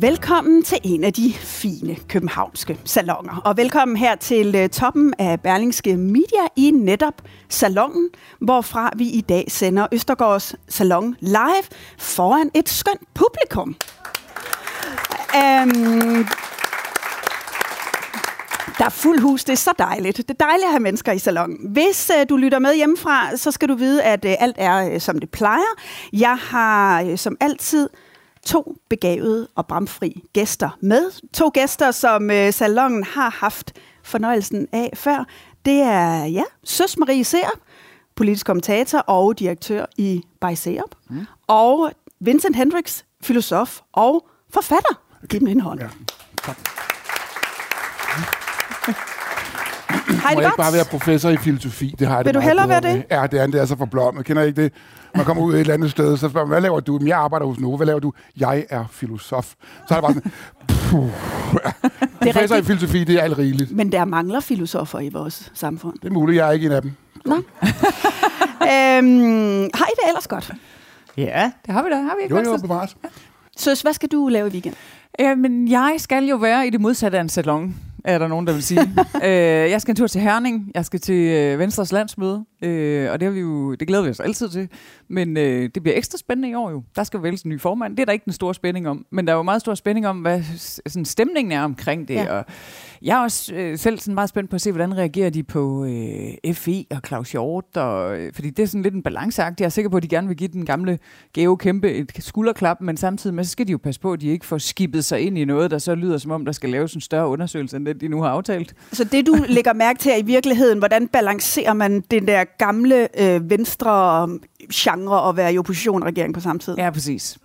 Velkommen til en af de fine københavnske salonger. Og velkommen her til øh, toppen af Berlingske Media i netop salongen, hvorfra vi i dag sender Østergaards Salon live foran et skønt publikum. Um, der er fuld hus, det er så dejligt. Det er dejligt at have mennesker i salongen. Hvis øh, du lytter med hjemmefra, så skal du vide, at øh, alt er øh, som det plejer. Jeg har øh, som altid to begavede og bramfri gæster med. To gæster, som øh, salongen har haft fornøjelsen af før. Det er, ja, Søs Marie Seer, politisk kommentator og direktør i By Seerup. Mm. Og Vincent Hendricks, filosof og forfatter. Giv dem en hånd. Ja. Hej, Må jeg ikke bare være professor i filosofi? Det har jeg Vil det du hellere være det? med. Ja, det er, det er så forblommet. Kender I ikke det? Man kommer ud et eller andet sted, så spørger man, hvad laver du? Jeg arbejder hos Nova. Hvad laver du? Jeg er filosof. Så er det bare sådan, puh. Professor i rigtigt. filosofi, det er alt rigeligt. Men der mangler filosofer i vores samfund. Det er muligt, jeg er ikke en af dem. øhm, har I det ellers godt? Ja, det har vi da. Har vi ikke Jo, jo, Venstre? bevares. Søs, hvad skal du lave i weekend? Øh, men jeg skal jo være i det modsatte af en salon, er der nogen, der vil sige. øh, jeg skal en tur til Herning. Jeg skal til øh, Venstres landsmøde. Øh, og det, har vi jo, det glæder vi os altid til. Men øh, det bliver ekstra spændende i år jo. Der skal vælges en ny formand. Det er der ikke den store spænding om. Men der er jo meget stor spænding om, hvad sådan, stemningen er omkring det. Ja. Og jeg er også øh, selv sådan meget spændt på at se, hvordan reagerer de på øh, FI og Claus Hjort. Og, øh, fordi det er sådan lidt en balanceagt. Jeg er sikker på, at de gerne vil give den gamle Geo Kæmpe et skulderklap, men samtidig med, så skal de jo passe på, at de ikke får skibet sig ind i noget, der så lyder som om, der skal laves en større undersøgelse, end den, de nu har aftalt. Så det, du lægger mærke til i virkeligheden, hvordan balancerer man den der gamle øh, venstre genre og være i opposition og regering på samme tid? Ja, præcis.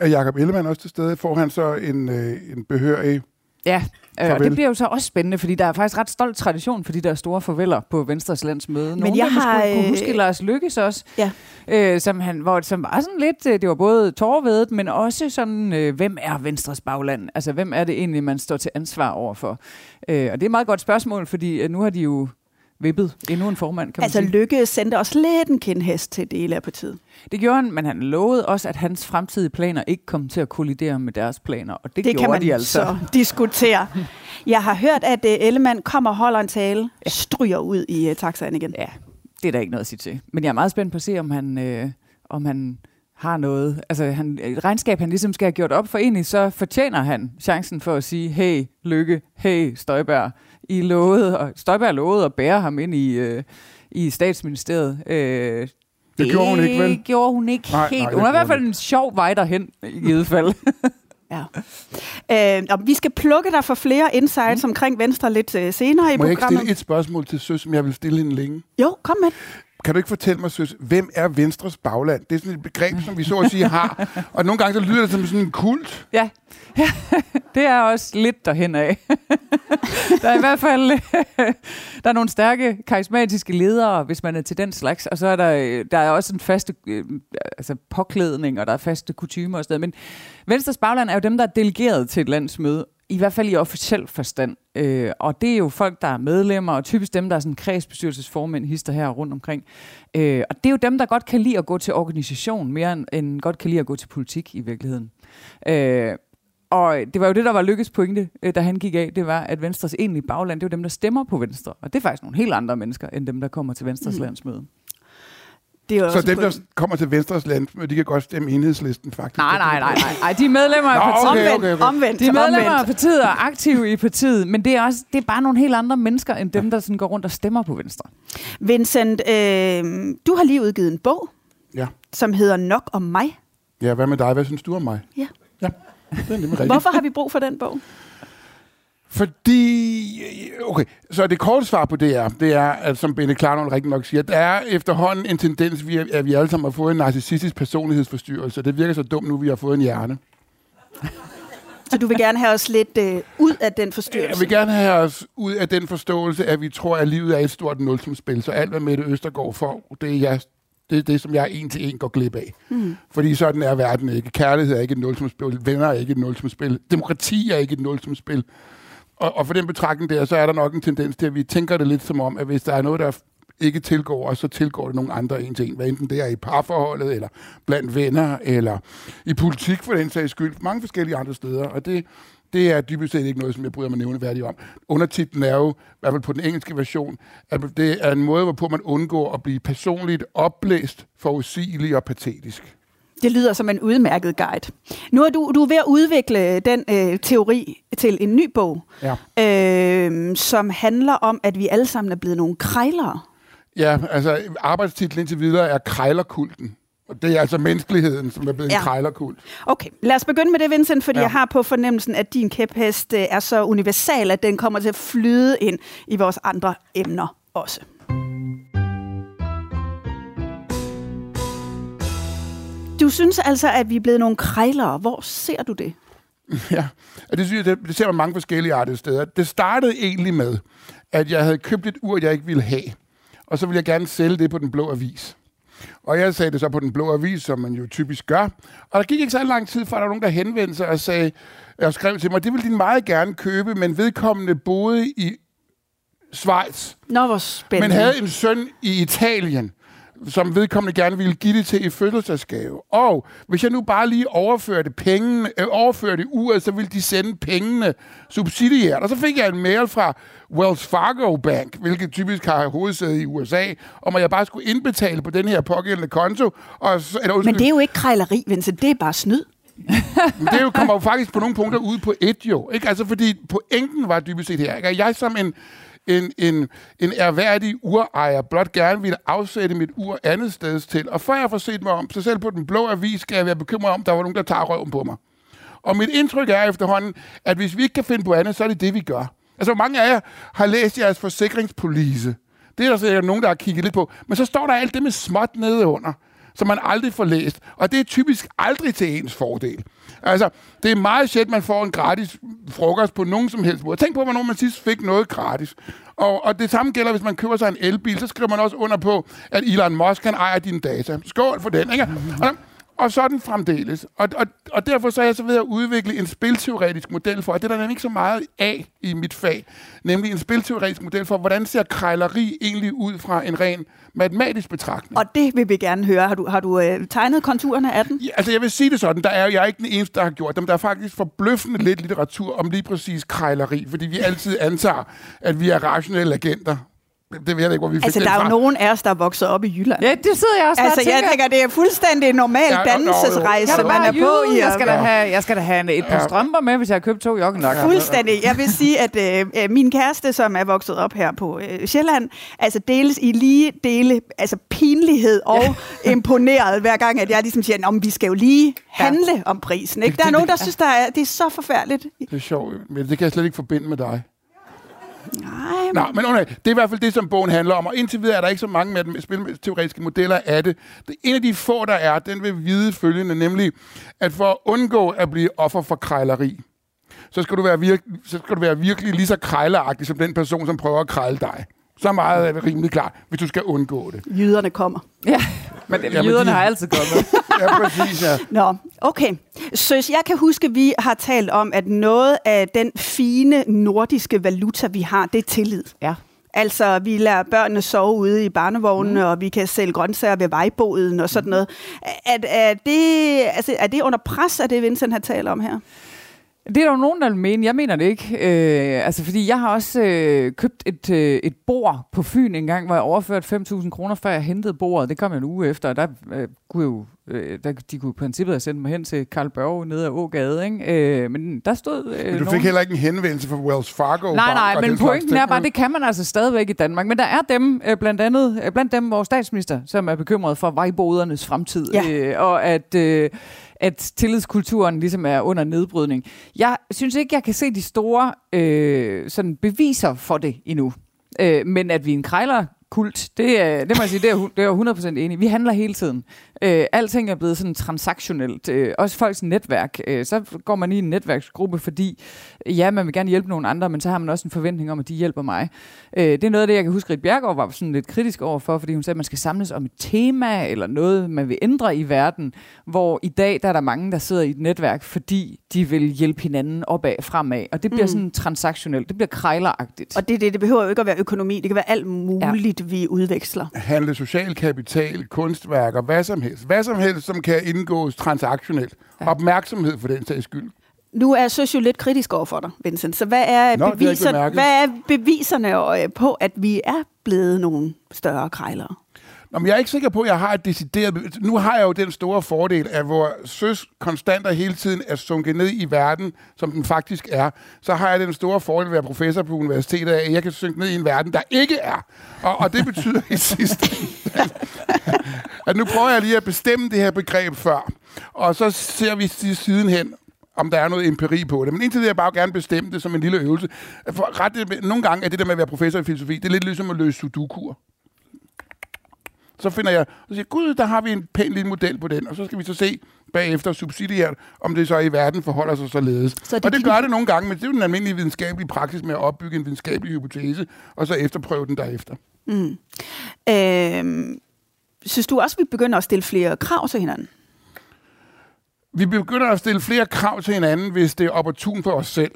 Er Jacob Ellemann også til stede? Får han så en, øh, en behørig... Ja, øh, og det bliver jo så også spændende, fordi der er faktisk ret stolt tradition for de der store farveler på Venstres landsmøde. Nogle jeg af dem har, skulle kunne øh, huske Lars Lykkes også, Ja. øh, som, han, hvor, som var sådan lidt, øh, det var både tårvedet, men også sådan, øh, hvem er Venstres bagland? Altså, hvem er det egentlig, man står til ansvar overfor? Øh, og det er et meget godt spørgsmål, fordi øh, nu har de jo vippet endnu en formand, kan man Altså sige. Lykke sendte også lidt en kindhest til dele af partiet. Det gjorde han, men han lovede også, at hans fremtidige planer ikke kom til at kollidere med deres planer, og det, Det gjorde kan man de altså. så diskutere. Jeg har hørt, at uh, Ellemann kommer og holder en tale, stryger ud i uh, taxaen igen. Ja, det er der ikke noget at sige til. Men jeg er meget spændt på at se, om han, øh, om han har noget. Altså, han, et regnskab, han ligesom skal have gjort op for egentlig, så fortjener han chancen for at sige, hey, Lykke, hey, Støjberg, I lovede, og Støjberg lovede at bære ham ind i, øh, i statsministeriet. Øh, Det gjorde hun ikke, vel? Det gjorde hun ikke Nej, helt. nej, det hun har i hvert fald en sjov vej derhen, i givet fald. Ja. Uh, og vi skal plukke dig for flere insights mm. omkring Venstre lidt uh, senere i Må jeg ikke programmet. stille et spørgsmål til Søs, som jeg vil stille hende længe? Jo, kom med. Kan du ikke fortælle mig, Søs, hvem er Venstres bagland? Det er sådan et begreb, som vi så at sige har. Og nogle gange så lyder det som sådan en kult. Ja, det er også lidt derhen af. der er i hvert fald der er nogle stærke, karismatiske ledere, hvis man er til den slags, og så er der, der er også en faste øh, altså påklædning, og der er faste kutumer og sådan. Men Venstres bagland er jo dem, der er delegeret til et landsmøde, i hvert fald i officiel forstand. Øh, og det er jo folk, der er medlemmer, og typisk dem, der er sådan kredsbestyrelsesformænd, hister her rundt omkring. Øh, og det er jo dem, der godt kan lide at gå til organisation, mere end, end godt kan lide at gå til politik i virkeligheden. Øh, og det var jo det, der var Lykkes pointe, øh, da han gik af, det var, at Venstres egentlige bagland, det er jo dem, der stemmer på Venstre. Og det er faktisk nogle helt andre mennesker, end dem, der kommer til Venstres mm. landsmøde. Det er jo Så også dem, der kommer til Venstres land, de kan godt stemme enhedslisten, faktisk. Nej, nej, nej, nej. nej. De er medlemmer af partiet. okay, Omvendt, okay, okay. omvendt, De er medlemmer af partiet og aktive i partiet, men det er, også, det er bare nogle helt andre mennesker, end dem, der sådan går rundt og stemmer på Venstre. Vincent, øh, du har lige udgivet en bog, Ja. som hedder Nok om mig. ja, hvad med dig? Hvad synes du om mig? Ja. Ja, det er nemlig rigtigt. Hvorfor har vi brug for den bog? Fordi Okay, så det korte svar på det er, det er, at som Benne Klarnold rigtig nok siger, der er efterhånden en tendens, vi, at vi alle sammen har fået en narcissistisk personlighedsforstyrrelse. Det virker så dumt nu, vi har fået en hjerne. Så du vil gerne have os lidt øh, ud af den Jeg forstyrrelse? vil gerne have os ud af den forståelse, at vi tror, at livet er et stort nulsumspil. Så alt, hvad Mette Østergaard får, det er, jeg, det, er det, som jeg en til en går glip af. Mm. Fordi sådan er verden ikke. Kærlighed er ikke et nulsumspil. Venner er ikke et nulsumspil. Demokrati er ikke et nulsumspil. Og, og for den betragtning der, så er der nok en tendens til, at vi tænker det lidt som om, at hvis der er noget, der ikke tilgår os, så tilgår det nogle andre en til en. Hvad enten det er i parforholdet, eller blandt venner, eller i politik for den sags skyld. Mange forskellige andre steder. Og det, det er dybest set ikke noget, som jeg bryder mig nævneværdigt om. Undertitlen er jo, i hvert fald på den engelske version, at det er en måde, hvorpå man undgår at blive personligt opblæst, forudsigelig og patetisk. Det lyder som en udmærket guide. Nu er du, du er ved at udvikle den øh, teori til en ny bog, Ja. øh, som handler om, at vi alle sammen er blevet nogle krejlere. Ja, altså arbejdstitlen indtil videre er krejlerkulten. Og det er altså menneskeligheden, som er blevet ja. En krejlerkult. Okay, lad os begynde med det, Vincent, fordi Ja. ja. jeg har på fornemmelsen, at din kæphest øh, er så universal, at den kommer til at flyde ind i vores andre emner også. Du synes altså, at vi er blevet nogle krejlere. Hvor ser du det? Ja, og det, synes jeg, det, det ser man mange forskellige artede steder. Det startede egentlig med, at jeg havde købt et ur, jeg ikke ville have. Og så ville jeg gerne sælge det på den blå avis. Og jeg sagde det så på den blå avis, som man jo typisk gør. Og der gik ikke så lang tid, før der var nogen, der henvendte sig og sagde, og skrev til mig, det ville de meget gerne købe, men vedkommende boede i Schweiz, Nå, hvor spændende. men havde en søn i Italien, som vedkommende gerne ville give det til i fødselsdagsgave. Og hvis jeg nu bare lige overførte pengene, øh, overførte uret, så ville de sende pengene subsidiært. Og så fik jeg en mail fra Wells Fargo Bank, hvilket typisk har hovedsæde i USA, om at jeg bare skulle indbetale på den her pågældende konto. Og så, eller, Men det er jo ikke krejleri, Vincent. Det er bare snyd. men det er jo, kommer jo faktisk på nogle punkter ud på et jo. Ikke? Altså fordi pointen var dybest set her. Ikke? Jeg som en, en, en, en erhverdig urejer blot gerne ville afsætte mit ur andet sted til. Og før jeg får set mig om, så selv på den blå avis, skal jeg være bekymret om, der var nogen, der tager røven på mig. Og mit indtryk er efterhånden, at hvis vi ikke kan finde på andet, så er det det, vi gør. Altså, mange af jer har læst jeres forsikringspolice? Det er der sikkert nogen, der har kigget lidt på. Men så står der alt det med småt nede under, som man aldrig får læst. Og det er typisk aldrig til ens fordel. Altså, det er meget sjældent, man får en gratis frokost på nogen som helst måde. Tænk på, hvornår man sidst fik noget gratis. Og, og det samme gælder, hvis man køber sig en elbil, så skriver man også under på, at Elon Musk kan ejer dine data. Skål for den, ikke? Og, og sådan fremdeles. Og, og, og derfor så er jeg så ved at udvikle en spilteoretisk model for, og det er der nemlig ikke så meget af i mit fag, nemlig en spilteoretisk model for, hvordan ser krejleri egentlig ud fra en ren matematisk betragtning. Og det vil vi gerne høre. Har du, har du øh, tegnet konturerne af den? Ja, altså jeg vil sige det sådan, der er jeg er ikke den eneste, der har gjort dem. Der er faktisk forbløffende lidt litteratur om lige præcis krejleri, fordi vi altid antager, at vi er rationelle agenter. Det ved jeg ikke, hvor vi fik Altså, der er jo fra. nogen af os, der er vokset op i Jylland. Ja, det sidder jeg også Altså, og tænker. jeg tænker, det er fuldstændig en normal Ja, ja, jo. dannelsesrejse, er man er på i. Jeg skal da have, jeg skal da have et par Ja. strømper med, hvis jeg har købt to joggenjakker. Fuldstændig. Jeg vil sige, at øh, øh, min kæreste, som er vokset op her på øh, Sjælland, altså deles i lige dele, altså pinlighed og imponeret, hver gang, at jeg ligesom siger, at vi skal jo lige handle ja. om prisen. Ikke? Der er nogen, der synes, der er, det er så forfærdeligt. Det er sjovt, men det kan jeg slet ikke forbinde med dig. Nej, Nå, men okay, det er i hvert fald det, som bogen handler om, og indtil videre er der ikke så mange med de spilteoretiske modeller af det. det. En af de få, der er, den vil vide følgende, nemlig, at for at undgå at blive offer for krejleri, så skal du være, virke, så skal du være virkelig lige så krejleragtig som den person, som prøver at krejle dig. Så meget er det rimelig klart, hvis du skal undgå det. jyderne kommer. Ja, men Jamen, jyderne de- har altid kommet. Ja, præcis, ja. Nå, okay. Søs, jeg kan huske, at vi har talt om, at noget af den fine nordiske valuta, vi har, det er tillid. ja. Altså, vi lader børnene sove ude i barnevognene, mm. og vi kan sælge grøntsager ved vejboden og sådan noget. Er, er, det, altså, er det under pres, af det Vincent har talt om her? Det er der jo nogen, der vil mene. Jeg mener det ikke. Øh, altså, fordi jeg har også øh, købt et, øh, et bord på Fyn en gang, hvor jeg overførte 5.000 kroner, før jeg hentede bordet. Det kom jeg en uge efter, og der øh, kunne jeg jo øh, der, de kunne i princippet have sendt mig hen til Karl Børge nede af Ågade, ikke? Øh, men der stod øh, Men du fik nogen... heller ikke en henvendelse fra Wells Fargo Nej, Bank nej, men pointen er bare, det kan man altså stadigvæk i Danmark. Men der er dem, øh, blandt andet, øh, blandt dem vores statsminister, som er bekymret for vejbodernes fremtid, Ja. øh, og at, øh, at tillidskulturen ligesom er under nedbrydning. Jeg synes ikke, jeg kan se de store øh, sådan beviser for det endnu. Øh, men at vi er en krejler kult, det, er, det må jeg sige, det er, det er jeg 100% enig. Vi handler hele tiden. Øh, alting er blevet sådan transaktionelt. Øh, også folks netværk. Øh, så går man i en netværksgruppe, fordi ja, man vil gerne hjælpe nogle andre, men så har man også en forventning om, at de hjælper mig. Øh, det er noget af det, jeg kan huske, at Bjergård var sådan lidt kritisk over for, fordi hun sagde, at man skal samles om et tema, eller noget, man vil ændre i verden, hvor i dag der er der mange, der sidder i et netværk, fordi de vil hjælpe hinanden opad, fremad. Og det bliver Mm. sådan transaktionelt. Det bliver krejleragtigt. Og det, det, det behøver jo ikke at være økonomi. Det kan være alt muligt, ja. Vi udveksler. handle social kapital, kunstværker, hvad som helst. Hvad som helst, som kan indgås transaktionelt. Ja. Opmærksomhed for den sags skyld. Nu er Søs jo lidt kritisk over for dig, Vincent. Så hvad er, Nå, beviser, hvad er beviserne øh, på, at vi er blevet nogle større krejlere? Nå, men jeg er ikke sikker på, at jeg har et decideret... Nu har jeg jo den store fordel, at hvor søs konstant og hele tiden er sunket ned i verden, som den faktisk er, så har jeg den store fordel at være professor på universitetet, at jeg kan synke ned i en verden, der ikke er. Og, og det betyder i sidste at nu prøver jeg lige at bestemme det her begreb før, og så ser vi si- sidenhen, om der er noget empiri på det. Men indtil det jeg bare gerne bestemme det som en lille øvelse. For ret, nogle gange er det der med at være professor i filosofi, det er lidt ligesom at løse sudokuer så finder jeg, og siger, gud, der har vi en pæn lille model på den, og så skal vi så se bagefter subsidiært, om det så i verden forholder sig således. Så Så det og det gør det nogle gange, men det er jo den almindelige videnskabelige praksis med at opbygge en videnskabelig hypotese, og så efterprøve den derefter. Mm. Øhm, synes du også, vi begynder at stille flere krav til hinanden? Vi begynder at stille flere krav til hinanden, hvis det er opportun for os selv.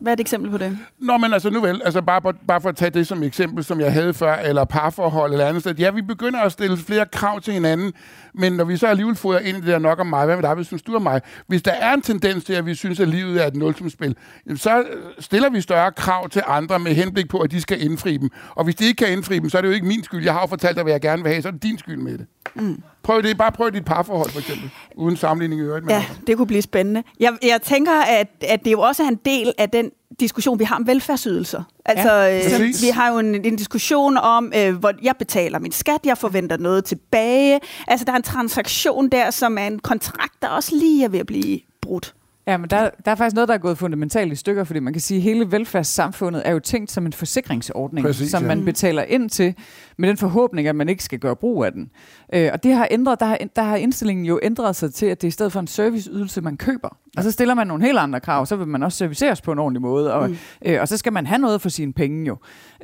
Hvad er et eksempel på det? Nå, men altså nu vel, altså bare, bare for at tage det som eksempel, som jeg havde før, eller parforhold eller andet sted. Ja, vi begynder at stille flere krav til hinanden, men når vi så alligevel fodrer ind i det der nok om mig, hvad med dig, hvad synes du om mig? Hvis der er en tendens til, at vi synes, at livet er et nulsumspil, så stiller vi større krav til andre med henblik på, at de skal indfri dem. Og hvis de ikke kan indfri dem, så er det jo ikke min skyld. Jeg har jo fortalt dig, hvad jeg gerne vil have, så er det din skyld med det. Mm. Prøv det, bare prøv dit parforhold for eksempel, uden sammenligning i øvrigt. Ja, andre. det kunne blive spændende. Jeg, jeg tænker, at, at det jo også er en del af den diskussion, vi har om velfærdsydelser. Altså, Ja, præcis. vi har jo en, en diskussion om, øh, hvor jeg betaler min skat, jeg forventer noget tilbage. Altså, der er en transaktion der, som er en kontrakt, der også lige er ved at blive brudt. Ja, men der, der er faktisk noget, der er gået fundamentalt i stykker, fordi man kan sige, at hele velfærdssamfundet er jo tænkt som en forsikringsordning, Præcis, som ja. man betaler ind til, med den forhåbning, at man ikke skal gøre brug af den. Øh, og det har ændret, der har, der har indstillingen jo ændret sig til, at det er i stedet for en serviceydelse, man køber. Og så stiller man nogle helt andre krav, så vil man også serviceres på en ordentlig måde, og, mm. øh, og så skal man have noget for sine penge jo.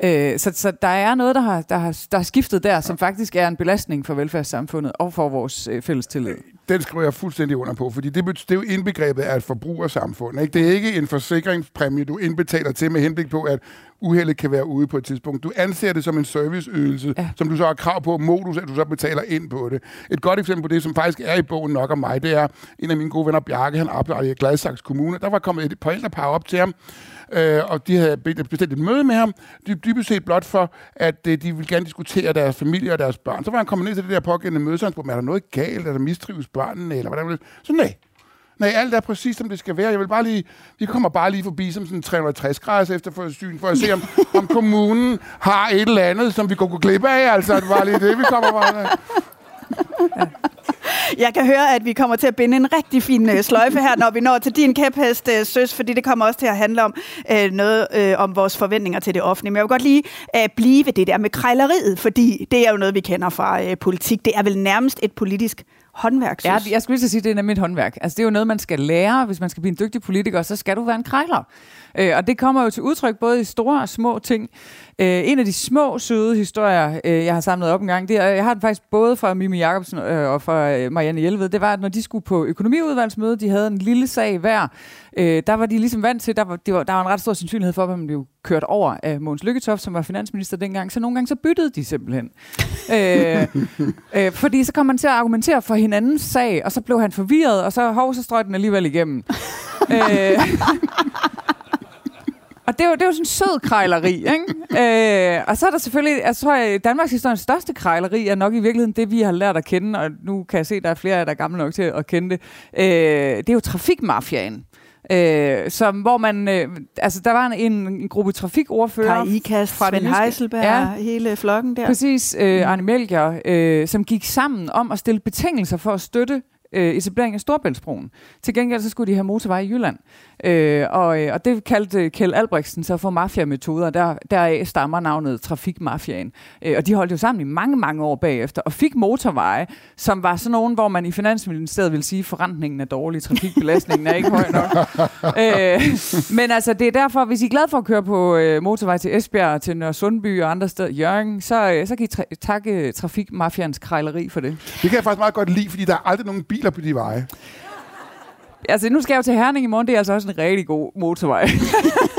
Øh, så, så der er noget, der har, der, har, der har skiftet der, som faktisk er en belastning for velfærdssamfundet og for vores øh, fælles tillid. Den skriver jeg fuldstændig under på, fordi det, det er jo indbegrebet af et forbrugersamfund. Ikke? Det er ikke en forsikringspræmie, du indbetaler til med henblik på, at uheldet kan være ude på et tidspunkt. Du anser det som en serviceydelse, Ja. som du så har krav på, modus, at du så betaler ind på det. Et godt eksempel på det, som faktisk er i bogen nok om mig, det er en af mine gode venner, Bjarke, han arbejder i Gladsaxe Kommune. Der var kommet et forældrepar op til ham, øh, og de havde bestilt et møde med ham, dy- dybest set blot for, at øh, de ville gerne diskutere deres familie og deres børn. Så var han kommet ned til det der pågældende møde, så han spurgte, er der noget galt, er der mistrives børnene, eller hvordan vil det? Så nej, Nej, alt er præcis, som det skal være. Jeg vil bare lige, vi kommer bare lige forbi som sådan 360 graders efterforsyn, for at se, om, om kommunen har et eller andet, som vi kunne gå glip af. Altså, det var lige det, vi kommer bare Jeg kan høre, at vi kommer til at binde en rigtig fin øh, sløjfe her, når vi når til din kæphest, øh, Søs, fordi det kommer også til at handle om øh, noget øh, om vores forventninger til det offentlige. Men jeg vil godt lige øh, blive ved det der med krejleriet, fordi det er jo noget, vi kender fra øh, politik. Det er vel nærmest et politisk håndværk, Ja, Søs? jeg skulle lige så sige, at det er nemlig et håndværk. Altså, det er jo noget, man skal lære. Hvis man skal blive en dygtig politiker, så skal du være en krejler. Øh, og det kommer jo til udtryk både i store og små ting. Øh, en af de små, søde historier, øh, jeg har samlet op en gang, det er, jeg har den faktisk både fra Mimi Jacobsen øh, og fra øh, Marianne Hjelved, det var, at når de skulle på økonomiudvalgsmøde, de havde en lille sag hver, øh, der var de ligesom vant til, der var, det var, der var en ret stor sandsynlighed for, at man blev kørt over af Mogens Lykketoft, som var finansminister dengang, så nogle gange så byttede de simpelthen. øh, øh, fordi så kom man til at argumentere for hinandens sag, og så blev han forvirret, og så hov, så strøg den alligevel igennem. øh, og det er jo, det er jo sådan en sød krejleri, ikke? Øh, og så er der selvfølgelig, jeg tror, at Danmarks historiens største krejleri er nok i virkeligheden det, vi har lært at kende, og nu kan jeg se, at der er flere af jer, der er gamle nok til at kende det. Øh, det er jo trafikmafiaen. Øh, som, hvor man, øh, altså der var en, en gruppe trafikordfører Kai Ikast, fra Svend Heiselberg, Ja. hele flokken der. Præcis, øh, Arne Melchior, øh, som gik sammen om at stille betingelser for at støtte øh, etablering af Storbæltsbroen. Til gengæld så skulle de have motorvej i Jylland. Øh, og, øh, og det kaldte Kjell Albrechtsen så for mafiametoder, der, deraf stammer navnet Trafikmafiaen. Øh, og de holdt jo sammen i mange, mange år bagefter, og fik motorveje, som var sådan nogen, hvor man i Finansministeriet vil sige, forrentningen er dårlig, trafikbelastningen er ikke høj nok. øh, men altså, det er derfor, hvis I er glade for at køre på øh, motorvej til Esbjerg, til Nørre Sundby og andre steder, Jørgen, så, øh, så kan I tra- takke Trafikmafians krejleri for det. Det kan jeg faktisk meget godt lide, fordi der er aldrig nogen biler på de veje. Altså, nu skal jeg jo til Herning i morgen, det er altså også en rigtig god motorvej.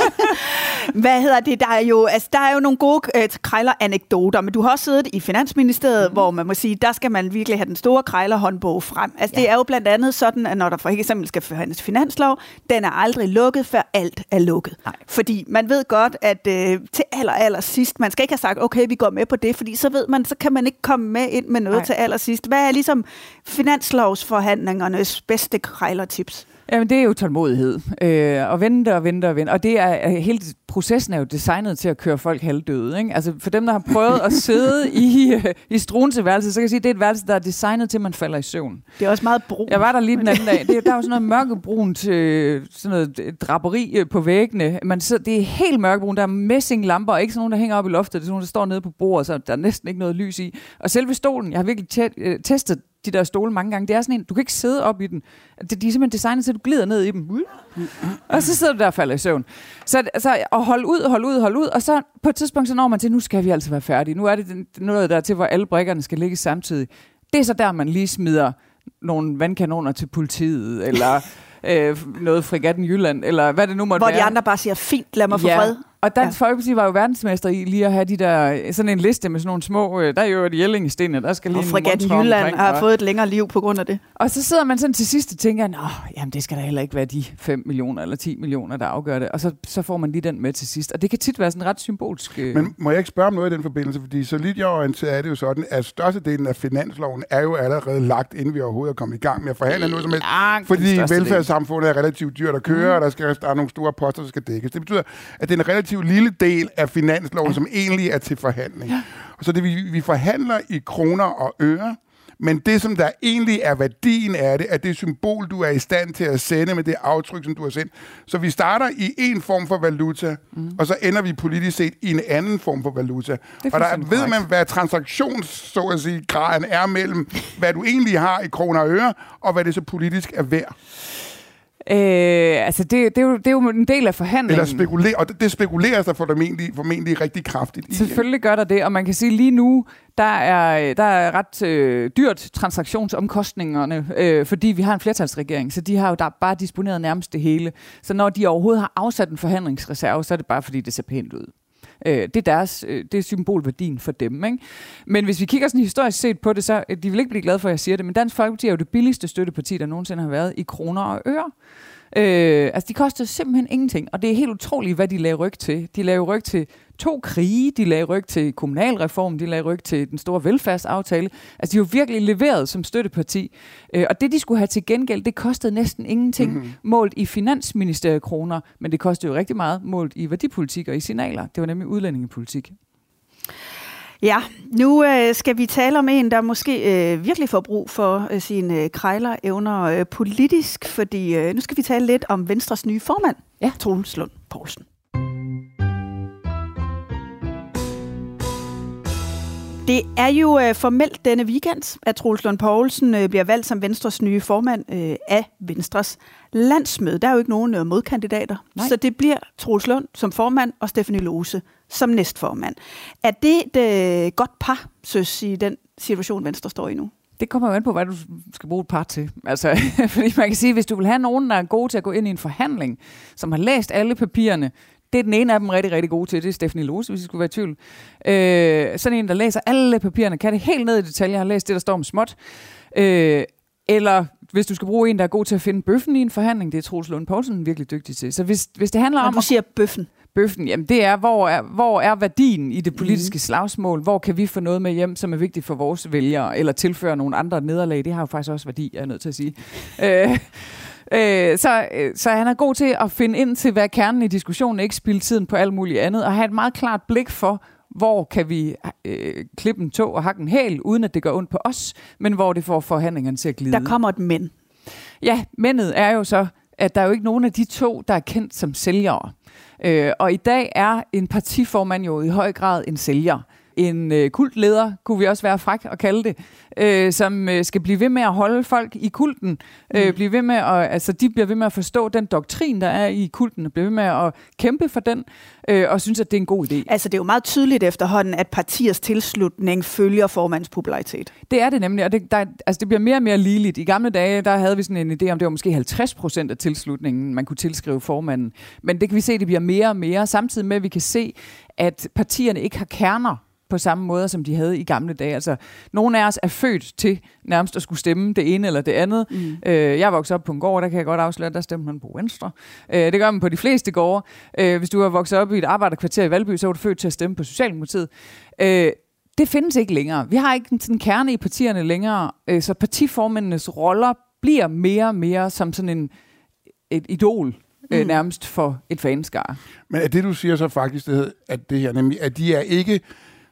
Hvad hedder det? Der er jo, altså, der er jo nogle gode øh, krejler-anekdoter, men du har også siddet i Finansministeriet, mm. hvor man må sige, der skal man virkelig have den store krejlerhåndbog frem. Altså, ja. det er jo blandt andet sådan, at når der for eksempel skal forhandles finanslov, den er aldrig lukket, før alt er lukket. Nej. Fordi man ved godt, at øh, til aller, aller sidst, man skal ikke have sagt, okay, vi går med på det, fordi så ved man, så kan man ikke komme med ind med noget. Nej. til allersidst. Hvad er ligesom finanslovsforhandlingernes bedste krejlertips? Jamen, det er jo tålmodighed. Øh, og vente og vente og vente. Og det er, hele processen er jo designet til at køre folk halvdøde. Ikke? Altså, for dem, der har prøvet at sidde i, øh, i Struense værelse, så kan jeg sige, at det er et værelse, der er designet til, at man falder i søvn. Det er også meget brug. Jeg var der lige den anden dag. Det, der er jo sådan noget mørkebrunt øh, sådan noget øh, draperi øh, på væggene. Man sidder, det er helt mørkebrunt. Der er messinglamper, og ikke sådan nogen, der hænger op i loftet. Det er sådan nogen, der står nede på bordet, så der er næsten ikke noget lys i. Og selve stolen, jeg har virkelig øh, testet de der stole mange gange. Det er sådan en, du kan ikke sidde op i den. De, de er simpelthen designet at du glider ned i dem. Og så sidder du der og falder i søvn. Så, så og hold ud, hold ud, hold ud. Og så på et tidspunkt, så når man til, nu skal vi altså være færdige. Nu er det noget der til, hvor alle brækkerne skal ligge samtidig. Det er så der, man lige smider nogle vandkanoner til politiet, eller øh, noget frigatten Jylland, eller hvad det nu måtte Hvor være. de andre bare siger, fint, lad mig få Ja. fred. Og Dansk ja. Folkeparti var jo verdensmester i lige at have de der, sådan en liste med sådan nogle små, øh, der er jo et Jellingestene, der skal lige Og en Fregatten Jylland omkring, har og- fået et længere liv på grund af det. og så sidder man sådan til sidst og tænker, Nå, jamen det skal da heller ikke være de 5 millioner eller 10 millioner, der afgør det. Og så, så får man lige den med til sidst. Og det kan tit være sådan ret symbolsk. øh. Men må jeg ikke spørge om noget i den forbindelse? Fordi så lidt jeg er orienteret, er det jo sådan, at størstedelen af finansloven er jo allerede lagt, inden vi overhovedet er kommet i gang med at forhandle noget som helst. Langt Fordi velfærdssamfundet er relativt dyrt at køre, mm. og der, skal, der er nogle store poster, der skal dækkes. Det betyder, at det er en relativt lille del af finansloven, som egentlig er til forhandling. Ja. Så det, vi, vi forhandler i kroner og øre, men det, som der egentlig er værdien af det, er det symbol, du er i stand til at sende med det aftryk, som du har sendt. Så vi starter i en form for valuta, mm. og så ender vi politisk set i en anden form for valuta. Og der ved korrekt. man, hvad transaktions, så at sige, graden er mellem, hvad du egentlig har i kroner og øre, og hvad det så politisk er værd. Øh, altså, det, det, er jo, det er jo en del af forhandlingen. Eller spekulere, og det, det spekuleres der formentlig, formentlig rigtig kraftigt i. Selvfølgelig gør der det, og man kan sige lige nu, der er, der er ret øh, dyrt transaktionsomkostningerne, øh, fordi vi har en flertalsregering, så de har jo der bare disponeret nærmest det hele. Så når de overhovedet har afsat en forhandlingsreserve, så er det bare fordi, det ser pænt ud. Øh, det er deres, øh, det er symbolværdien for dem. Ikke? Men hvis vi kigger sådan historisk set på det, så øh, de vil ikke blive glade for, at jeg siger det, men Dansk Folkeparti er jo det billigste støtteparti, der nogensinde har været i kroner og øre. Øh, altså, de koster simpelthen ingenting, og det er helt utroligt, hvad de laver ryg til. De laver ryg til to krige, de lagde ryg til kommunalreform, de lagde ryg til den store velfærdsaftale. Altså, de jo virkelig leveret som støtteparti. Øh, og det, de skulle have til gengæld, det kostede næsten ingenting mm-hmm. målt i finansministeriekroner, men det kostede jo rigtig meget målt i værdipolitik og i signaler. Det var nemlig udlændingepolitik. Ja, nu øh, skal vi tale om en, der måske øh, virkelig får brug for øh, sine øh, krejlerevner øh, politisk, fordi øh, nu skal vi tale lidt om Venstres nye formand, Ja. Troels Lund Poulsen. Det er jo øh, formelt denne weekend, at Troels Lund Poulsen øh, bliver valgt som Venstres nye formand øh, af Venstres landsmøde. Der er jo ikke nogen øh, modkandidater, Nej. så det bliver Troels Lund som formand og Stephanie Lose som næstformand. Er det et øh, godt par, søs, i den situation, Venstre står i nu? Det kommer jo an på, hvad du skal bruge et par til. Altså, fordi man kan sige, hvis du vil have nogen, der er gode til at gå ind i en forhandling, som har læst alle papirerne, det er den ene af dem rigtig, rigtig god til. Det er Stephanie Lose, hvis I skulle være i tvivl. Øh, sådan en, der læser alle papirerne, kan det helt ned i detaljer, har læst det, der står om småt. Øh, eller hvis du skal bruge en, der er god til at finde bøffen i en forhandling, det er Troels Lund Poulsen virkelig dygtig til. Så hvis, hvis det handler Når om du siger bøffen. bøffen, jamen det er, hvor er, hvor er værdien i det politiske mm. slagsmål? Hvor kan vi få noget med hjem, som er vigtigt for vores vælgere, eller tilføre nogle andre nederlag? Det har jo faktisk også værdi, jeg er nødt til at sige. øh, Øh, så, øh, så han er god til at finde ind til, hvad kernen i diskussionen, ikke spille tiden på alt muligt andet, og have et meget klart blik for, hvor kan vi øh, klippe en tog og hakke en hæl, uden at det gør ondt på os, men hvor det får forhandlingerne til at glide. Der kommer et men. Ja, mendet er jo så, at der er jo ikke nogen af de to, der er kendt som sælgere. Øh, og i dag er en partiformand jo i høj grad en sælger en øh, kultleder, kunne vi også være fræk at kalde det, øh, som øh, skal blive ved med at holde folk i kulten, øh, mm. blive ved med at, altså de bliver ved med at forstå den doktrin, der er i kulten, og bliver ved med at kæmpe for den, øh, og synes, at det er en god idé. Altså det er jo meget tydeligt efterhånden, at partiers tilslutning følger formandens popularitet. Det er det nemlig, og det, der, altså det bliver mere og mere ligeligt. I gamle dage, der havde vi sådan en idé om, det var måske 50 procent af tilslutningen, man kunne tilskrive formanden. Men det kan vi se, det bliver mere og mere, samtidig med, at vi kan se, at partierne ikke har kerner på samme måde, som de havde i gamle dage. Altså, nogle af os er født til nærmest at skulle stemme det ene eller det andet. Mm. Øh, jeg vokset op på en gård, der kan jeg godt afsløre, der stemmer man på Venstre. Øh, det gør man på de fleste gårde. Øh, hvis du har vokset op i et arbejderkvarter i Valby, så er du født til at stemme på Socialdemokratiet. Øh, det findes ikke længere. Vi har ikke en sådan kerne i partierne længere, øh, så partiformændenes roller bliver mere og mere som sådan en et idol øh, mm. nærmest for et fanskar. Men er det, du siger så faktisk, det, at det her, nemlig, at de er ikke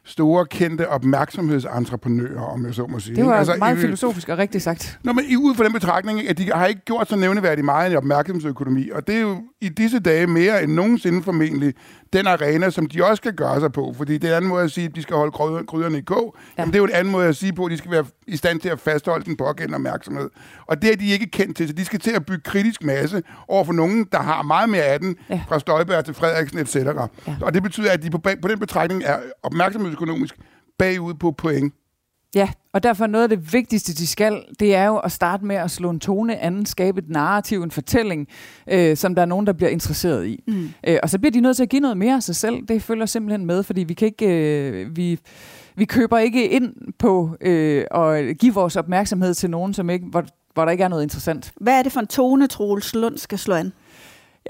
store, kendte opmærksomhedsentreprenører, om jeg så må sige. Det var altså, meget i, filosofisk og rigtigt sagt. Nå, men ud fra den betragtning, at de har ikke gjort så nævneværdigt meget i opmærksomhedsøkonomi, og det er jo i disse dage mere end nogensinde formentlig den arena, som de også skal gøre sig på, fordi det er en anden måde at sige, at de skal holde krydderne i kog. Ja. Jamen, det er jo en anden måde at sige på, at de skal være i stand til at fastholde den pågældende opmærksomhed. Og det er de ikke kendt til, så de skal til at bygge kritisk masse over for nogen, der har meget mere af den, ja. fra Støjberg til Frederiksen, etc. Ja. Og det betyder, at de på, på den betragtning er opmærksomhedsøkonomisk bagud på point. Ja, og derfor noget af det vigtigste, de skal, det er jo at starte med at slå en tone anden, skabe et narrativ, en fortælling, øh, som der er nogen, der bliver interesseret i. Mm. Øh, og så bliver de nødt til at give noget mere af sig selv. Det følger simpelthen med, fordi vi kan ikke... Øh, vi, vi køber ikke ind på øh, at give vores opmærksomhed til nogen, som ikke, hvor, hvor der ikke er noget interessant. Hvad er det for en tone, Troels Lund skal slå an?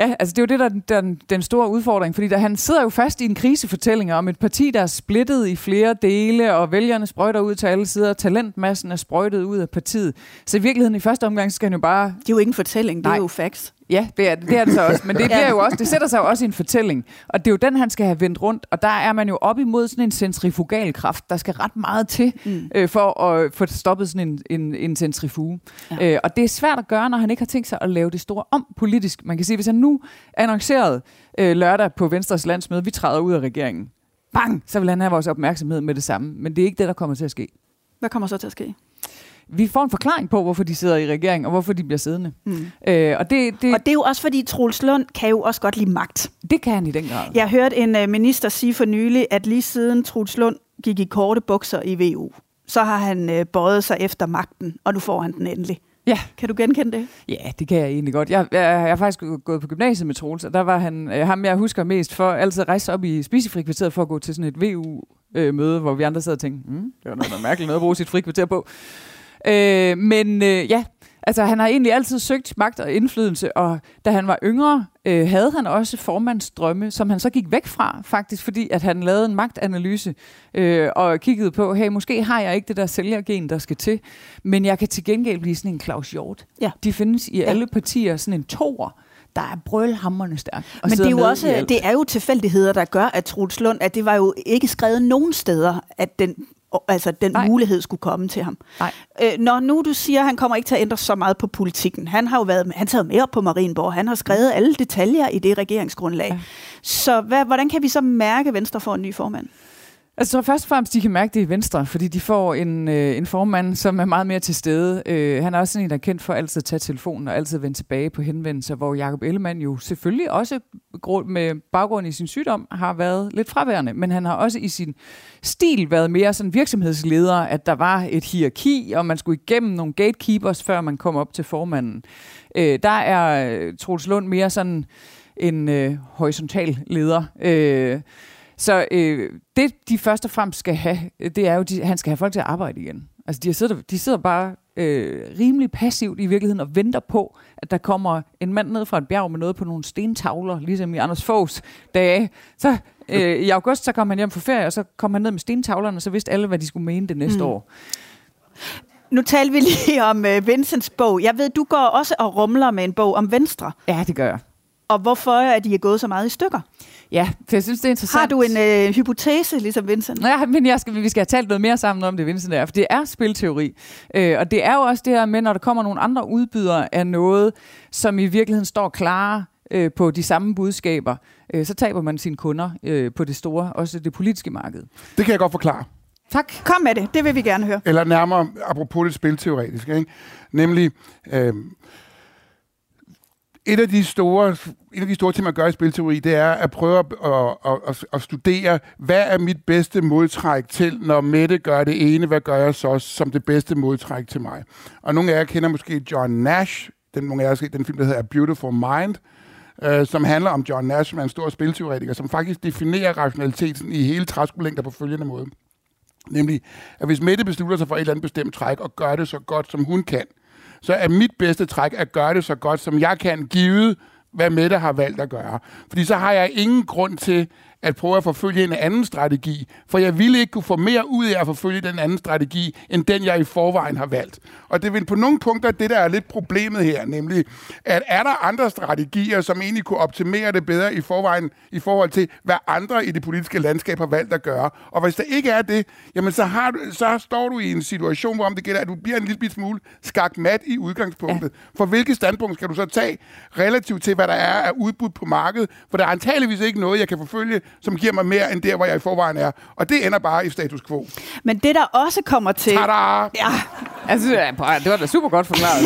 Ja, altså det er jo det, der er den, den store udfordring, fordi der, han sidder jo fast i en krisefortælling om et parti, der er splittet i flere dele, og vælgerne sprøjter ud til alle sider, talentmassen er sprøjtet ud af partiet. Så i virkeligheden i første omgang skal han jo bare... Det er jo ikke en fortælling, det Nej. er jo facts. Ja, det er, det er det så også, men det, bliver jo også, det sætter sig jo også i en fortælling, og det er jo den, han skal have vendt rundt, og der er man jo op imod sådan en centrifugal kraft, der skal ret meget til, mm. øh, for at få stoppet sådan en, en, en centrifuge. Ja. Øh, og det er svært at gøre, når han ikke har tænkt sig at lave det store om politisk. Man kan sige, hvis han nu annoncerede øh, lørdag på Venstres landsmøde, vi træder ud af regeringen, bang, så vil han have vores opmærksomhed med det samme, men det er ikke det, der kommer til at ske. Hvad kommer så til at ske? Vi får en forklaring på, hvorfor de sidder i regering, og hvorfor de bliver siddende. Mm. Øh, og, det, det, og det er jo også fordi, Troels Lund kan jo også godt lide magt. Det kan han i den grad. Jeg hørte en uh, minister sige for nylig, at lige siden Troels Lund gik i korte bukser i VU, så har han uh, bøjet sig efter magten, og nu får han den endelig. Ja. Kan du genkende det? Ja, det kan jeg egentlig godt. Jeg, jeg, jeg har faktisk gået på gymnasiet med Troels, og der var han, øh, ham, jeg husker mest for altid rejse op i spisefrikvarteret for at gå til sådan et VU-møde, øh, hvor vi andre sad og tænkte, mm, det var noget, der mærkeligt noget at bruge sit frikvarter på. Øh, men øh, ja, altså han har egentlig altid søgt magt og indflydelse, og da han var yngre, øh, havde han også formandsdrømme, som han så gik væk fra, faktisk fordi, at han lavede en magtanalyse øh, og kiggede på, hey, måske har jeg ikke det der sælgergen, der skal til, men jeg kan til gengæld blive sådan en Claus Hjort. Ja. De findes i ja. alle partier, sådan en toer, der er brølhammerne stærk. Men det er jo også det er jo tilfældigheder, der gør, at Truls Lund, at det var jo ikke skrevet nogen steder, at den altså den Nej. mulighed skulle komme til ham. Nej. Øh, når nu du siger, at han kommer ikke til at ændre så meget på politikken. Han har jo været, han sad med op på Marienborg. Han har skrevet alle detaljer i det regeringsgrundlag. Ja. Så hvad, hvordan kan vi så mærke, at Venstre får en ny formand? Altså, jeg først og fremmest, de kan mærke det i Venstre, fordi de får en, øh, en formand, som er meget mere til stede. Øh, han er også sådan en, der er kendt for altid at tage telefonen og altid vende tilbage på henvendelser, hvor Jacob Ellemann jo selvfølgelig også med baggrund i sin sygdom har været lidt fraværende, men han har også i sin stil været mere sådan virksomhedsleder, at der var et hierarki, og man skulle igennem nogle gatekeepers, før man kom op til formanden. Øh, der er øh, Troels Lund mere sådan en øh, horisontal leder. Øh, så øh, det, de først og fremmest skal have, det er jo, at han skal have folk til at arbejde igen. Altså, de sidder, de sidder bare øh, rimelig passivt i virkeligheden og venter på, at der kommer en mand ned fra et bjerg med noget på nogle stentavler, ligesom i Anders Foghs dage. Så øh, i august, så kom han hjem for ferie, og så kom han ned med stentavlerne, og så vidste alle, hvad de skulle mene det næste mm. år. Nu talte vi lige om uh, Vincents bog. Jeg ved, du går også og rumler med en bog om Venstre. Ja, det gør jeg. Og hvorfor er de gået så meget i stykker? Ja, for jeg synes, det er interessant. Har du en øh, hypotese, ligesom Vincent? Ja, men jeg skal, vi skal have talt noget mere sammen om det, Vincent er, for det er spilteori. Øh, og det er jo også det her med, når der kommer nogle andre udbydere af noget, som i virkeligheden står klare øh, på de samme budskaber, øh, så taber man sine kunder øh, på det store, også det politiske marked. Det kan jeg godt forklare. Tak. Kom med det, det vil vi gerne høre. Eller nærmere, apropos det spilteoretiske, ikke? nemlig... Øh, et af de store, et af de store ting, man gør i spilteori, det er at prøve at, at, at, at studere, hvad er mit bedste modtræk til, når Mette gør det ene, hvad gør jeg så som det bedste modtræk til mig? Og nogle af jer kender måske John Nash, den, nogle af jer har set den film, der hedder A Beautiful Mind, øh, som handler om John Nash, som er en stor spilteoretiker, som faktisk definerer rationaliteten i hele træskolængder på følgende måde. Nemlig, at hvis Mette beslutter sig for et eller andet bestemt træk, og gør det så godt, som hun kan, så er mit bedste træk at gøre det så godt, som jeg kan, givet hvad Mette har valgt at gøre. Fordi så har jeg ingen grund til at prøve at forfølge en anden strategi, for jeg ville ikke kunne få mere ud af at forfølge den anden strategi, end den jeg i forvejen har valgt. Og det vil på nogle punkter det, der er lidt problemet her, nemlig, at er der andre strategier, som egentlig kunne optimere det bedre i forvejen, i forhold til, hvad andre i det politiske landskab har valgt at gøre. Og hvis der ikke er det, jamen så, har du, så står du i en situation, hvor om det gælder, at du bliver en lille smule skakmat i udgangspunktet. Ja. For hvilket standpunkt skal du så tage relativt til, hvad der er af udbud på markedet? For der er antageligvis ikke noget, jeg kan forfølge som giver mig mere end der, hvor jeg i forvejen er. Og det ender bare i status quo. Men det, der også kommer til... Tada! Ja. Altså, det var da super godt forklaret.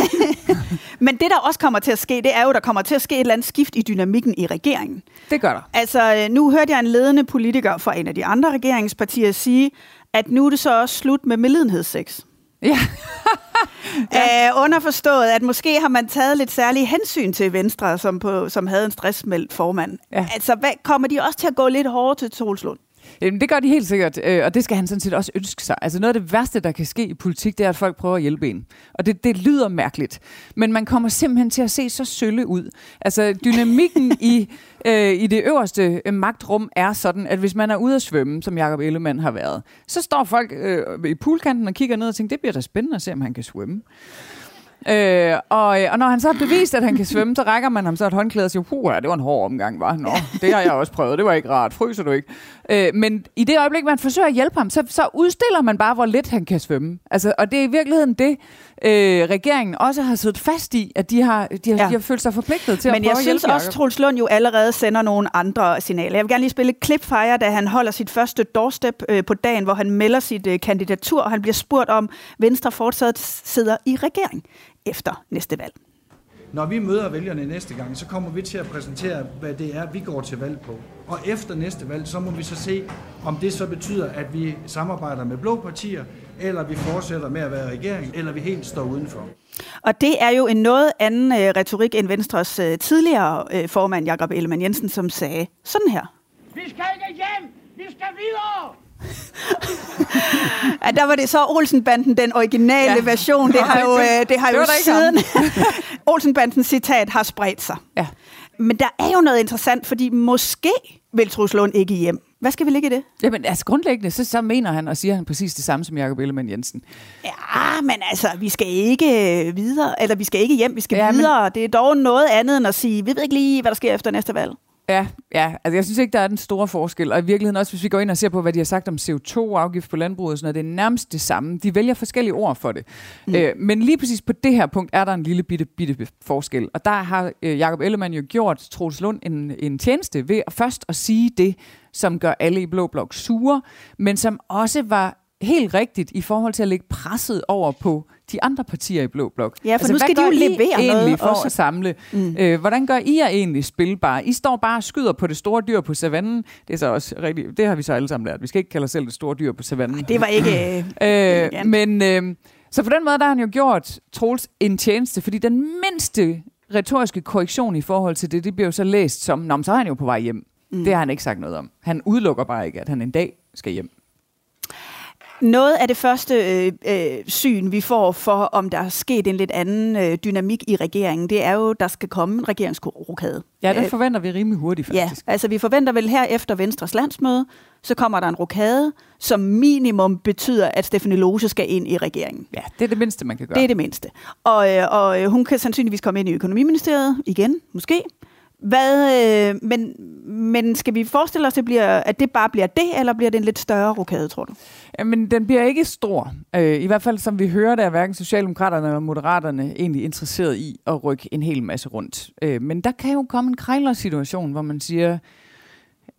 Men det, der også kommer til at ske, det er jo, der kommer til at ske et eller andet skift i dynamikken i regeringen. Det gør der. Altså, nu hørte jeg en ledende politiker fra en af de andre regeringspartier sige, at nu er det så også slut med medlidenhedssex. Ja. ja. Æh, underforstået, at måske har man taget lidt særlige hensyn til Venstre, som, på, som havde en stressmeldt formand. Ja. Altså, hvad, kommer de også til at gå lidt hårdere til Tolslund? Jamen, det gør de helt sikkert, øh, og det skal han sådan set også ønske sig. Altså noget af det værste, der kan ske i politik, det er, at folk prøver at hjælpe en. Og det, det lyder mærkeligt, men man kommer simpelthen til at se så sølle ud. Altså dynamikken i, øh, i det øverste øh, magtrum er sådan, at hvis man er ude at svømme, som Jacob Ellemann har været, så står folk øh, i poolkanten og kigger ned og tænker, det bliver da spændende at se, om han kan svømme. Øh, og, øh, og når han så har bevist, at han kan svømme, så rækker man ham så et håndklæde og siger, puh, det var en hård omgang, var. Nå, det har jeg også prøvet, det var ikke rart, fryser du ikke? Øh, men i det øjeblik, man forsøger at hjælpe ham, så, så udstiller man bare, hvor let han kan svømme. Altså, og det er i virkeligheden det, øh, regeringen også har siddet fast i, at de har, de har, ja. de har følt sig forpligtet til Men at prøve jeg synes at også, Troels Lund jo allerede sender nogle andre signaler. Jeg vil gerne lige spille et klip fra jer, da han holder sit første doorstep øh, på dagen, hvor han melder sit øh, kandidatur, og han bliver spurgt om, Venstre fortsat sidder i regering efter næste valg. Når vi møder vælgerne næste gang, så kommer vi til at præsentere, hvad det er, vi går til valg på. Og efter næste valg, så må vi så se, om det så betyder, at vi samarbejder med blå partier, eller vi fortsætter med at være regering, eller vi helt står udenfor. Og det er jo en noget anden øh, retorik end Venstres øh, tidligere øh, formand, Jakob Ellemann Jensen, som sagde sådan her. Vi skal ikke hjem! Vi skal videre! ja, der var det så Olsenbanden, den originale ja. version. Det har jo, øh, det har det jo siden... Olsenbandens citat har spredt sig. Ja. Men der er jo noget interessant, fordi måske vil Truls Lund ikke hjem. Hvad skal vi ligge i det? Jamen, altså grundlæggende, så, så mener han og siger han præcis det samme som Jacob Ellemann Jensen. Ja, men altså, vi skal ikke videre, eller vi skal ikke hjem, vi skal ja, videre. Men... Det er dog noget andet end at sige, vi ved ikke lige, hvad der sker efter næste valg. Ja, ja, altså jeg synes ikke, der er den store forskel. Og i virkeligheden også, hvis vi går ind og ser på, hvad de har sagt om CO2-afgift på landbruget, og sådan noget, det er nærmest det samme. De vælger forskellige ord for det. Mm. Øh, men lige præcis på det her punkt er der en lille bitte, bitte forskel. Og der har øh, Jacob Ellemann jo gjort Troels Lund en, en tjeneste ved at først at sige det, som gør alle i Blå Blok sure, men som også var helt rigtigt i forhold til at lægge presset over på de andre partier i Blå Blok. Ja, for altså, nu skal de jo levere noget for også. at samle? Mm. Øh, hvordan gør I jer egentlig spilbare? I står bare og skyder på det store dyr på savannen. Det er så også rigtigt. Det har vi så alle sammen lært. Vi skal ikke kalde os selv det store dyr på savannen. Det var ikke... øh, men øh, så på den måde der har han jo gjort Troels en tjeneste, fordi den mindste retoriske korrektion i forhold til det, det bliver jo så læst som, Nå, så er han jo på vej hjem. Mm. Det har han ikke sagt noget om. Han udelukker bare ikke, at han en dag skal hjem. Noget af det første øh, øh, syn, vi får for, om der er sket en lidt anden øh, dynamik i regeringen, det er jo, der skal komme en regeringsrokade. Ja, det Øh, forventer vi rimelig hurtigt, Ja, faktisk. altså vi forventer vel her efter Venstres landsmøde, så kommer der en rokade, som minimum betyder, at Stefanie Lose skal ind i regeringen. Ja, det er det mindste, man kan gøre. Det er det mindste. Og, øh, og øh, hun kan sandsynligvis komme ind i økonomiministeriet igen, måske. Hvad, øh, men, men skal vi forestille os, at det, bliver, at det bare bliver det, eller bliver det en lidt større rokade, tror du? Men den bliver ikke stor. Øh, I hvert fald, som vi hører, der er hverken Socialdemokraterne eller Moderaterne egentlig interesseret i at rykke en hel masse rundt. Øh, men der kan jo komme en krejlersituation, hvor man siger,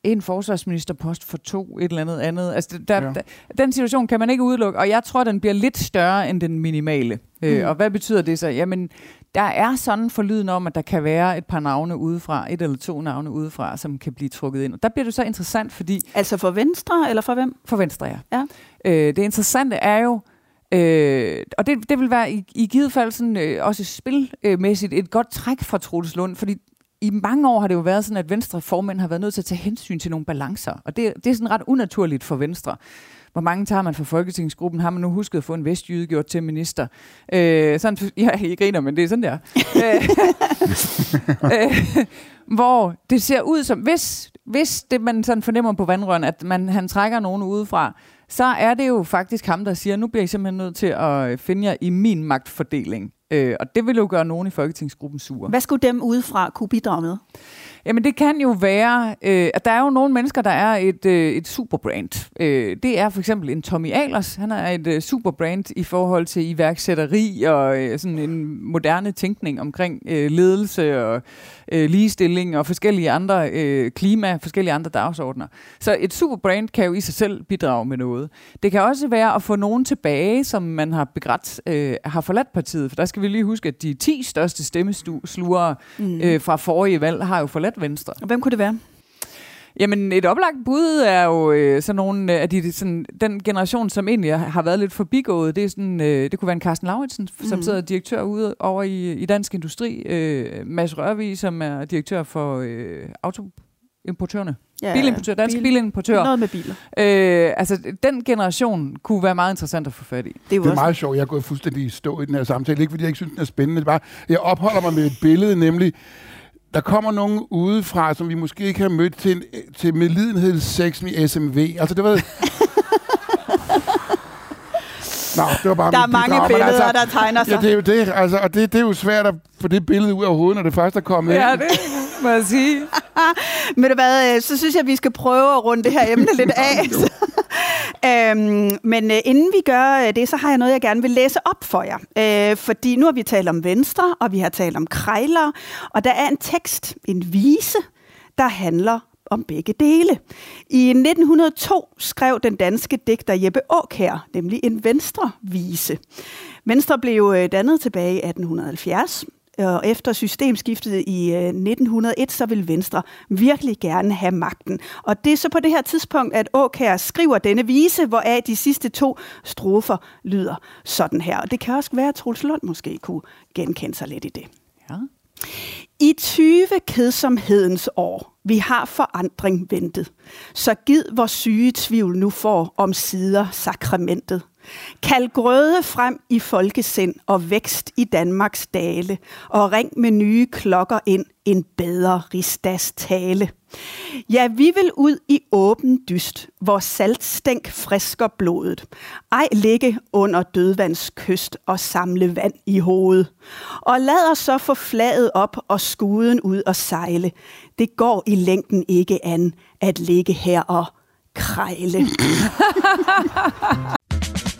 en forsvarsministerpost for to, et eller andet andet. Altså, der, Ja. der, den situation kan man ikke udelukke, og jeg tror, den bliver lidt større end den minimale. Mm. Øh, og hvad betyder det så? Jamen, der er sådan forlyden om, at der kan være et par navne udefra, et eller to navne udefra, som kan blive trukket ind. Og der bliver det så interessant, fordi Altså for Venstre, eller for hvem? for Venstre, ja. Ja. Øh, det interessante er jo, øh, og det, det vil være i, i givet fald sådan, øh, også spilmæssigt et godt træk fra Troels Lund, fordi i mange år har det jo været sådan, at Venstre formænd har været nødt til at tage hensyn til nogle balancer, og det, det er sådan ret unaturligt for Venstre. Hvor mange tager man fra Folketingsgruppen? Har man nu husket at få en vestjyde gjort til minister? Øh, sådan, ja, I griner, men det er sådan der. øh, øh, hvor det ser ud som, hvis, hvis det man sådan fornemmer på vandrøren, at man, han trækker nogen udefra, så er det jo faktisk ham, der siger, nu bliver I simpelthen nødt til at finde jer i min magtfordeling. Øh, og det vil jo gøre nogen i Folketingsgruppen sure. Hvad skulle dem udefra kunne bidrage med? Jamen det kan jo være, øh, at der er jo nogle mennesker, der er et, øh, et superbrand. Øh, det er for eksempel en Tommy Ahlers. Han er et øh, superbrand i forhold til iværksætteri og øh, sådan en moderne tænkning omkring øh, ledelse og øh, ligestilling og forskellige andre øh, klima, forskellige andre dagsordner. Så et superbrand kan jo i sig selv bidrage med noget. Det kan også være at få nogen tilbage, som man har begrædt, øh, har forladt partiet. For der skal vi lige huske, at de 10 største stemmeslugere mm. øh, fra forrige valg har jo forladt Venstre. Og hvem kunne det være? Jamen, et oplagt bud er jo øh, sådan nogle øh, af de, sådan, den generation, som egentlig har været lidt forbigået. Det, er sådan, øh, det kunne være en Carsten Lauritsen, mm. som sidder direktør ude over i, i Dansk Industri. Øh, Mads Rørvig, som er direktør for øh, autoimportørerne. Ja, bilimportør, dansk bil, bilimportør. Noget med biler. Øh, altså, den generation kunne være meget interessant at få fat i. Det er, Det er også- meget sjovt. Jeg er gået fuldstændig i stå i den her samtale. Ikke fordi jeg ikke synes, den er spændende. Det er bare, jeg opholder mig med et billede, nemlig, der kommer nogen udefra, som vi måske ikke har mødt til, en, til medlidenhedssex med SMV. Altså, det ved... Nå, det var bare Der er mange bidrag, billeder, der tegner sig. Ja, det er jo det. Altså, og det, det er jo svært at få det billede ud af hovedet, når det først er kommet Ja, ind. det må jeg sige. Men hvad, øh, så synes jeg, at vi skal prøve at runde det her emne lidt af. øhm, men øh, inden vi gør øh, det, så har jeg noget, jeg gerne vil læse op for jer. Øh, fordi nu har vi talt om Venstre, og vi har talt om krejler, og der er en tekst, en vise, der handler om begge dele. I 1902 skrev den danske digter Jeppe Aakjær nemlig en Venstre-vise. Venstre blev dannet tilbage i 1870, og efter systemskiftet i øh, 1901, så vil Venstre virkelig gerne have magten. Og det er så på det her tidspunkt, at Åkær skriver denne vise, hvoraf de sidste to strofer lyder sådan her. Og det kan også være, at Troels Lund måske kunne genkende sig lidt i det. Ja. I 20 kedsomhedens år, vi har forandring ventet, så gid hvor syge tvivl nu får om sider sakramentet. Kald grøde frem i folkesind og vækst i Danmarks dale, og ring med nye klokker ind en bedre rigsdags tale. Ja, vi vil ud i åben dyst, hvor saltstænk frisker blodet. Ej ligge under dødvands kyst og samle vand i hovedet. Og lad os så få flaget op og skuden ud og sejle. Det går i længden ikke an at ligge her og krejle.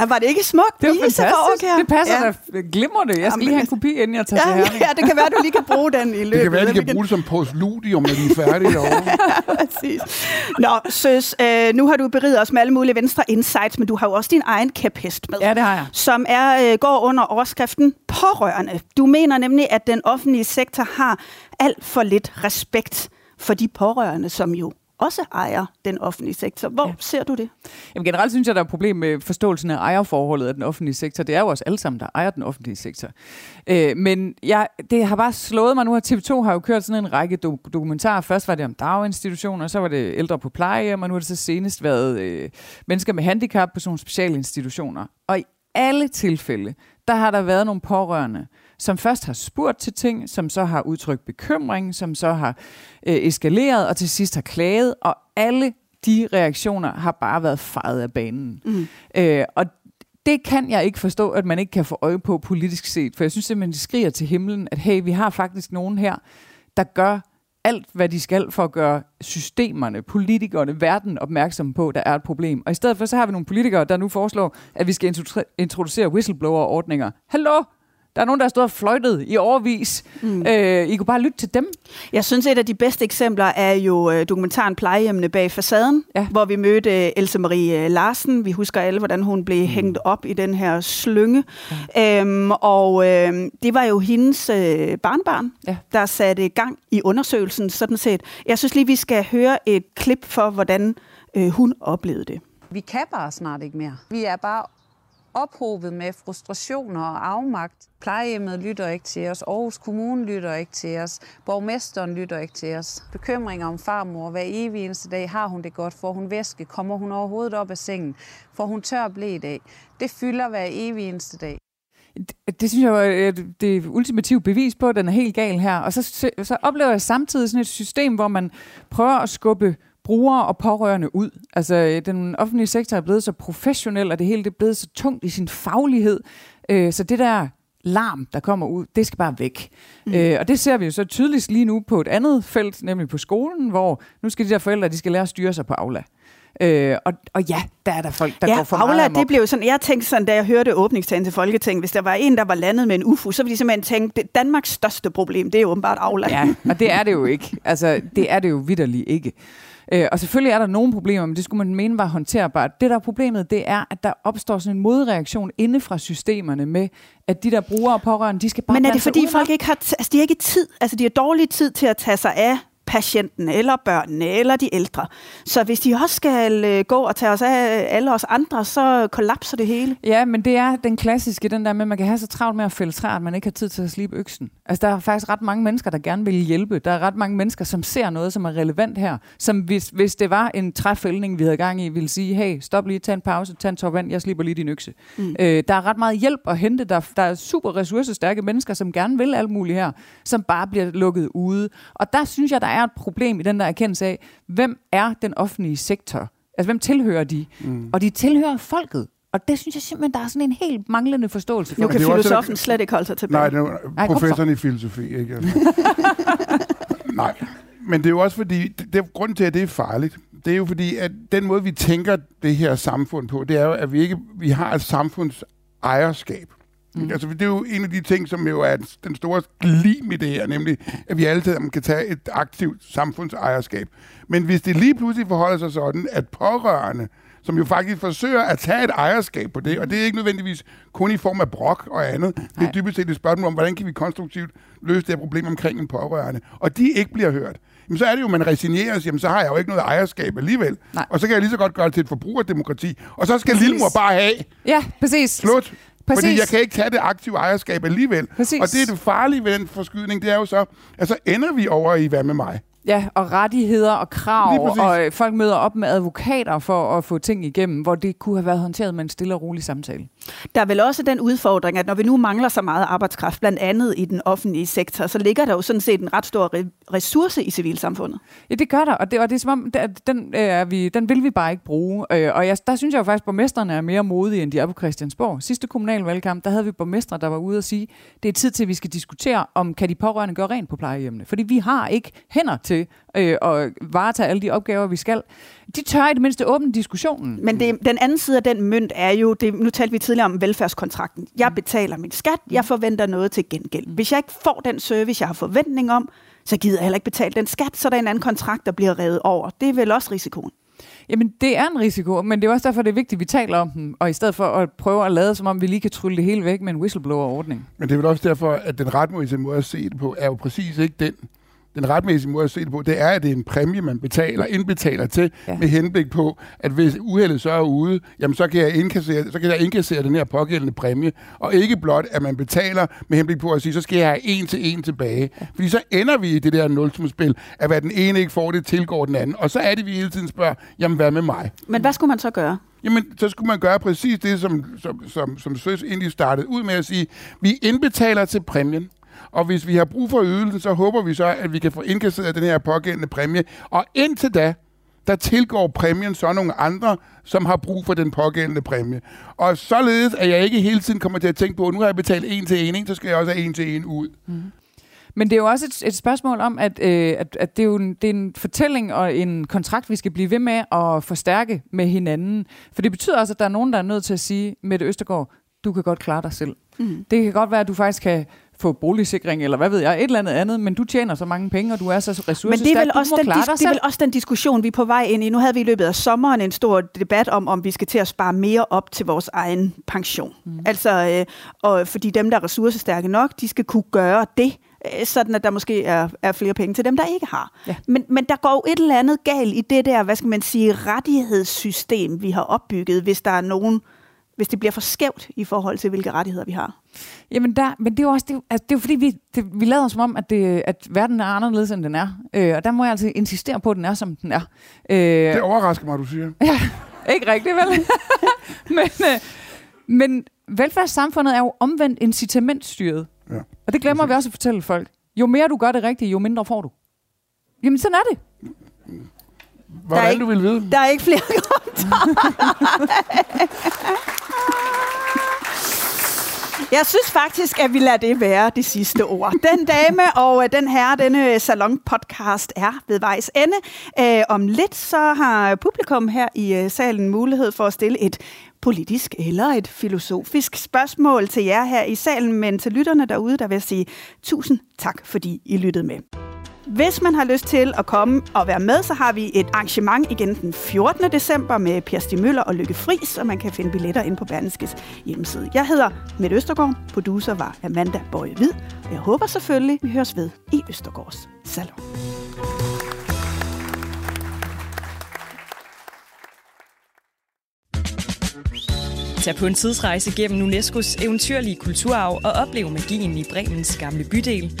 Ej, var det ikke smukt? Det var Vise fantastisk. Kåre, Det passer ja. da glimrende. Jeg skal lige have en kopi, inden jeg tager Ja, til Herning. ja, det kan være, du lige kan bruge den i løbet Det kan være, de kan bruge det som postludium, når de er færdige derovre. Præcis. Nå, søs, øh, nu har du beriget os med alle mulige venstre insights, men du har jo også din egen kæphest med. Ja, det har jeg. Som er, øh, går under overskriften pårørende. Du mener nemlig, at den offentlige sektor har alt for lidt respekt for de pårørende, som jo også ejer den offentlige sektor. Hvor ja. ser du det? Jamen generelt synes jeg, der er et problem med forståelsen af ejerforholdet af den offentlige sektor. Det er jo os alle sammen, der ejer den offentlige sektor. Øh, men jeg, det har bare slået mig nu, at TV2 har jo kørt sådan en række do- dokumentarer. Først var det om daginstitutioner, så var det ældre på plejehjem, og nu har det så senest været øh, mennesker med handicap på sådan nogle specialinstitutioner. Og i alle tilfælde, der har der været nogle pårørende, som først har spurgt til ting, som så har udtrykt bekymring, som så har øh, eskaleret og til sidst har klaget, og alle de reaktioner har bare været fejet af banen. Mm. Øh, og det kan jeg ikke forstå, at man ikke kan få øje på politisk set, for jeg synes simpelthen, det skriger til himlen, at hey, vi har faktisk nogen her, der gør alt, hvad de skal for at gøre systemerne, politikerne, verden opmærksom på, at der er et problem. Og i stedet for, så har vi nogle politikere, der nu foreslår, at vi skal introdu- introducere whistleblower-ordninger. Hallo? Der er nogen, der har stået og fløjtet i overvis. Mm. Øh, I kunne bare lytte til dem. Jeg synes, et af de bedste eksempler er jo øh, dokumentaren Plejehjemmene bag facaden, Ja. hvor vi mødte øh, Else Marie øh, Larsen. Vi husker alle, hvordan hun blev mm. hængt op i den her slynge. Ja. Øhm, og øh, det var jo hendes øh, barnbarn, Ja. der satte gang i undersøgelsen sådan set. Jeg synes lige, vi skal høre et klip for, hvordan øh, hun oplevede det. Vi kan bare snart ikke mere. Vi er bare ophobet med frustrationer og afmagt. Plejehjemmet lytter ikke til os. Aarhus Kommune lytter ikke til os. Borgmesteren lytter ikke til os. Bekymringer om farmor. Hver evig eneste dag har hun det godt. Får hun væske? Kommer hun overhovedet op af sengen? Får hun tør blæ i dag? Det fylder hver evig eneste dag. Det, det synes jeg øh, er det ultimative bevis på, at den er helt gal her. Og så, så oplever jeg samtidig sådan et system, hvor man prøver at skubbe brugere og pårørende ud. Altså, den offentlige sektor er blevet så professionel, og det hele det er blevet så tungt i sin faglighed. Øh, så det der larm, der kommer ud, det skal bare væk. Mm. Øh, og det ser vi jo så tydeligst lige nu på et andet felt, nemlig på skolen, hvor nu skal de der forældre, de skal lære at styre sig på Aula. Øh, og, og ja, der er der folk, der ja, går for Aula, meget det blev sådan, jeg tænkte sådan, da jeg hørte åbningstalen til Folketinget, hvis der var en, der var landet med en UFO, så ville de simpelthen tænke, det Danmarks største problem, det er åbenbart Aula. Ja, og det er det jo ikke. Altså, det er det jo vidderligt ikke. Øh, og selvfølgelig er der nogle problemer, men det skulle man mene var håndterbart. Det, der er problemet, det er, at der opstår sådan en modreaktion inde fra systemerne med, at de der brugere og pårørende, de skal bare Men er det fordi folk ikke har, altså de har ikke tid, altså de har dårlig tid til at tage sig af patienten, eller børnene, eller de ældre. Så hvis de også skal øh, gå og tage os af alle os andre, så kollapser det hele. Ja, men det er den klassiske, den der med, at man kan have så travlt med at fælde træer, at man ikke har tid til at slibe øksen. Altså, der er faktisk ret mange mennesker, der gerne vil hjælpe. Der er ret mange mennesker, som ser noget, som er relevant her. Som hvis, hvis det var en træfældning, vi havde gang i, ville sige, hey, stop lige, tag en pause, tag en top vand, jeg slipper lige din økse. Mm. Øh, der er ret meget hjælp at hente. Der, der er super ressourcestærke mennesker, som gerne vil alt muligt her, som bare bliver lukket ude. Og der synes jeg, der er et problem i den der erkendelse af, hvem er den offentlige sektor? Altså, hvem tilhører de? Mm. Og de tilhører folket. Og det synes jeg simpelthen, der er sådan en helt manglende forståelse for. Nu kan det er jo også- filosofen slet ikke holde sig tilbage. Nej, det er Ej, jo kom professoren i filosofi, ikke? Altså. Nej, men det er jo også fordi, det, det, grunden til, at det er farligt, det er jo fordi, at den måde, vi tænker det her samfund på, det er jo, at vi ikke vi har et samfunds ejerskab. Mm. Altså, det er jo en af de ting, som jo er den store glim i det her, nemlig, at vi alle sammen kan tage et aktivt samfundsejerskab. Men hvis det lige pludselig forholder sig sådan, at pårørende, som jo faktisk forsøger at tage et ejerskab på det, og det er ikke nødvendigvis kun i form af brok og andet. Det er dybest set et spørgsmål om, hvordan kan vi konstruktivt løse det her problem omkring en pårørende. Og de ikke bliver hørt. Jamen, så er det jo, man resignerer og siger, jamen, så har jeg jo ikke noget ejerskab alligevel. Nej. Og så kan jeg lige så godt gøre det til et forbrugerdemokrati. Og så skal Præcis. lillemor bare have Ja, præcis. slut. Præcis. Fordi jeg kan ikke tage det aktive ejerskab alligevel. Præcis. Og det er det farlige ved den forskydning, det er jo så, at så ender vi over i hvad med mig. Ja, og rettigheder og krav, og øh, folk møder op med advokater for at få ting igennem, hvor det kunne have været håndteret med en stille og rolig samtale. Der er vel også den udfordring, at når vi nu mangler så meget arbejdskraft, blandt andet i den offentlige sektor, så ligger der jo sådan set en ret stor re- ressource i civilsamfundet. Ja, det gør der, og det, og det er som om, det, den, øh, er vi, den vil vi bare ikke bruge. Øh, og jeg, der synes jeg jo faktisk, at borgmesterne er mere modige, end de er på Christiansborg. Sidste kommunalvalgkamp, der havde vi borgmestre, der var ude og sige, det er tid til, at vi skal diskutere, om kan de pårørende gøre rent på plejehjemmene. Fordi vi har ikke hænder til til øh, at varetage alle de opgaver, vi skal, de tør i det mindste åbne diskussionen. Men det, den anden side af den mønt er jo, det, nu talte vi tidligere om velfærdskontrakten. Jeg betaler min skat, jeg forventer noget til gengæld. Hvis jeg ikke får den service, jeg har forventning om, så gider jeg heller ikke betale den skat, så der er en anden kontrakt, der bliver revet over. Det er vel også risikoen. Jamen, det er en risiko, men det er også derfor, det er vigtigt, at vi taler om den, og i stedet for at prøve at lade, som om vi lige kan trylle det hele væk med en whistleblower-ordning. Men det er vel også derfor, at den retmæssige måde at se det på, er jo præcis ikke den, den retmæssige måde at se det på, det er, at det er en præmie, man betaler, indbetaler til, ja. med henblik på, at hvis uheldet så er ude, jamen så kan, jeg indkassere, så kan jeg indkassere den her pågældende præmie, og ikke blot, at man betaler med henblik på at sige, så skal jeg have en til en tilbage. Ja. Fordi så ender vi i det der nulsumspil, at hvad den ene ikke får, det tilgår den anden. Og så er det, vi hele tiden spørger, jamen hvad med mig? Men hvad skulle man så gøre? Jamen, så skulle man gøre præcis det, som, som, som, som Søs egentlig startede ud med at sige, vi indbetaler til præmien, og hvis vi har brug for ydelsen, så håber vi så, at vi kan få indkasseret den her pågældende præmie. Og indtil da, der tilgår præmien så nogle andre, som har brug for den pågældende præmie. Og således, at jeg ikke hele tiden kommer til at tænke på, at nu har jeg betalt en til en, så skal jeg også have en til en ud. Mm. Men det er jo også et, et spørgsmål om, at, øh, at, at det, er jo en, det er en fortælling og en kontrakt, vi skal blive ved med at forstærke med hinanden. For det betyder også, at der er nogen, der er nødt til at sige, Mette Østergaard, du kan godt klare dig selv. Mm. Det kan godt være, at du faktisk kan få boligsikring, eller hvad ved jeg, et eller andet andet, men du tjener så mange penge, og du er så ressourcestærk, Men det er vel, også den, dis- det er vel også den diskussion, vi er på vej ind i. Nu havde vi i løbet af sommeren en stor debat om, om vi skal til at spare mere op til vores egen pension. Mm. Altså, øh, og fordi dem, der er ressourcestærke nok, de skal kunne gøre det øh, sådan at der måske er, er flere penge til dem, der ikke har. Ja. Men, men der går jo et eller andet galt i det der, hvad skal man sige, rettighedssystem, vi har opbygget, hvis der er nogen, hvis det bliver for skævt i forhold til, hvilke rettigheder vi har. Jamen, der, men det er jo også, det, altså, det er jo fordi, vi, det, vi lader som om, at, det, at verden er anderledes, end den er. Øh, og der må jeg altså insistere på, at den er, som den er. Øh, det overrasker mig, du siger. Ja, ikke rigtigt, vel? men, øh, men velfærdssamfundet er jo omvendt incitamentstyret. Ja. Og det glemmer vi også at fortælle folk. Jo mere du gør det rigtigt, jo mindre får du. Jamen, sådan er det. Hvordan der ikke, du vil vide? Der er ikke flere Jeg synes faktisk, at vi lader det være de sidste ord. Den dame og øh, den herre, denne øh, salon podcast er ved vejs ende. Øh, om lidt så har publikum her i øh, salen mulighed for at stille et politisk eller et filosofisk spørgsmål til jer her i salen, men til lytterne derude, der vil jeg sige tusind tak, fordi I lyttede med. Hvis man har lyst til at komme og være med, så har vi et arrangement igen den 14. december med Per Stig Møller og Lykke Friis, og man kan finde billetter ind på Berlingskes hjemmeside. Jeg hedder Mette Østergaard, producer var Amanda Bøje Hvid, og jeg håber selvfølgelig, vi høres ved i Østergaards Salon. Tag på en tidsrejse gennem UNESCO's eventyrlige kulturarv og oplev magien i Bremens gamle bydel,